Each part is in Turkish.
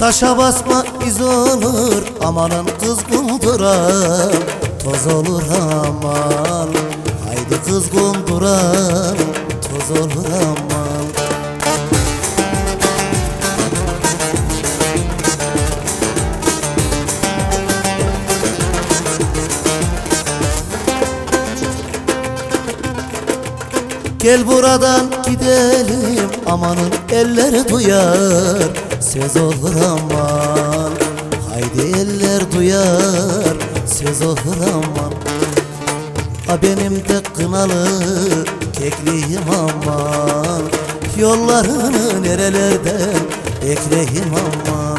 Taşa basma iz olur amanın kız kunduran Toz olur aman Haydi kız kunduran Toz olur aman. Gel buradan gidelim amanın elleri duyar Söz olur aman Haydi eller duyar. Söz olur aman Ha benim de kınalı kekliyim aman. Yollarını nerelerden bekleyim aman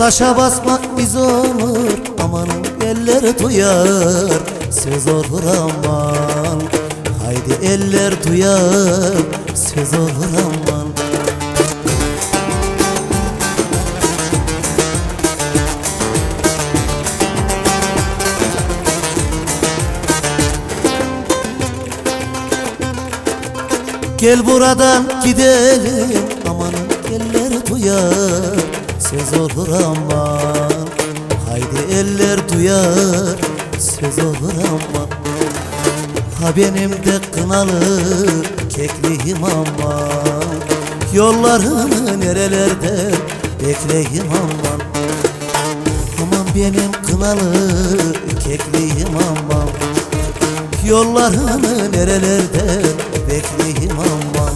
Taşa basma iz olur amanın eller duyar Söz olur aman. Haydi eller duyar Söz olur aman. Gel buradan gidelim Söz olur aman Haydi eller duyar Söz olur aman Ha benim de kınalı kekliyim aman Yollarını nerelerde bekleyim aman Aman benim kınalı kekliyim aman Yollarını nerelerde bekleyim aman